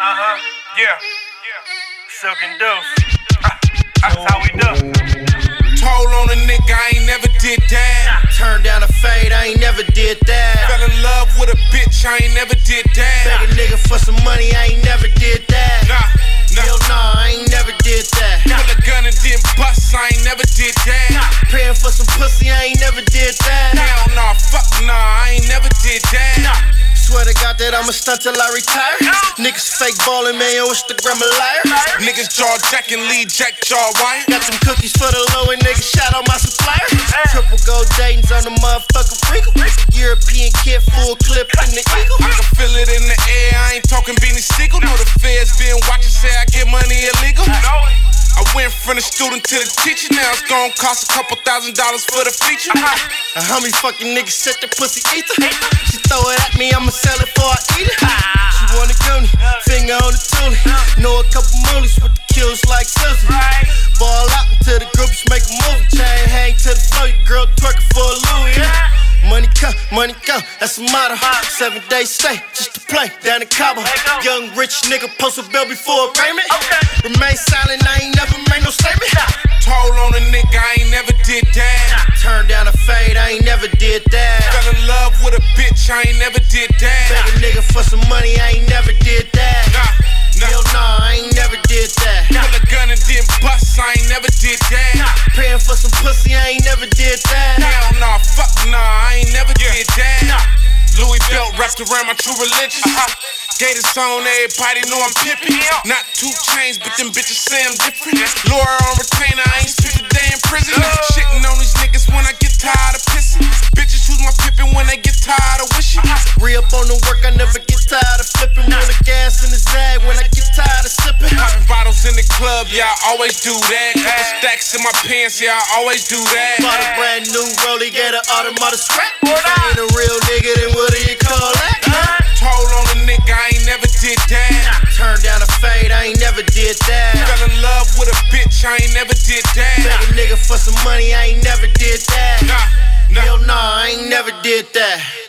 Uh-huh. Yeah. Silk and ah, deuce. That's how we do. Told on a nigga, I ain't never did that. Turned down a fade, I ain't never did that. Fell in love with a bitch, I ain't never did that. Beg a nigga for some money, I ain't never did that. Nah, Hell nah. nah, I ain't never did that. Pull a gun and then bust, I ain't never did that. Praying for some pussy, I ain't never did that. I'ma stunt till I retire. Niggas fake ballin', man, yo, Instagram a liar. Niggas jaw jacking, lead jack jaw wire. Got some cookies for the low and niggas shout out my supplier. Triple gold Dayton's on the motherfucking wrinkle. European kid, full clip in the eagle. I can feel it in from the student to the teacher, now it's gonna cost a couple thousand dollars for the feature. And how many fucking niggas set the pussy ether? She throw it at me, I'ma sell it before I eat it. Ah. She want a goonie, finger on the toolie. Uh. Know a couple moolies with the kills like Susie. Ball out until the groups make a movie. Chain hang to the floor, go, that's a motto. Seven days stay, just to play down in Cabo. Young rich nigga post a bill before a payment. Remain silent, I ain't never made no statement. Told on a nigga, I ain't never did that. Turn down a fade, I ain't never did that. Fell in love with a bitch, I ain't never did that. Beg a nigga for some money, I ain't never did that. Nah, Hell nah. nah, I ain't never did that. Pull a gun and then bust, I ain't never did that. Praying for some pussy, I ain't never did that. Belt wrapped around my true religion. Uh-huh. Gators on, everybody know I'm pimpin'. Not two chains, but them bitches say I'm different. Laura on retainer, I ain't spent a day in prison. Shitting on these niggas when I get tired of pissing. Bitches choose my pippin' when they get tired of wishing. Uh-huh. Re up on the work, I never get tired of flipping. Roll the gas in the zag when I get tired of sipping. Uh-huh. Popping bottles in the club, yeah, I always do that. Couple stacks in my pants, yeah, I always do that. Bought a brand new rollie, get an automatic scrap. If I did that. Fell in love with a bitch, I ain't never did that. a nigga for some money, I ain't never did that. Nah, nah. Hell nah, I ain't never did that.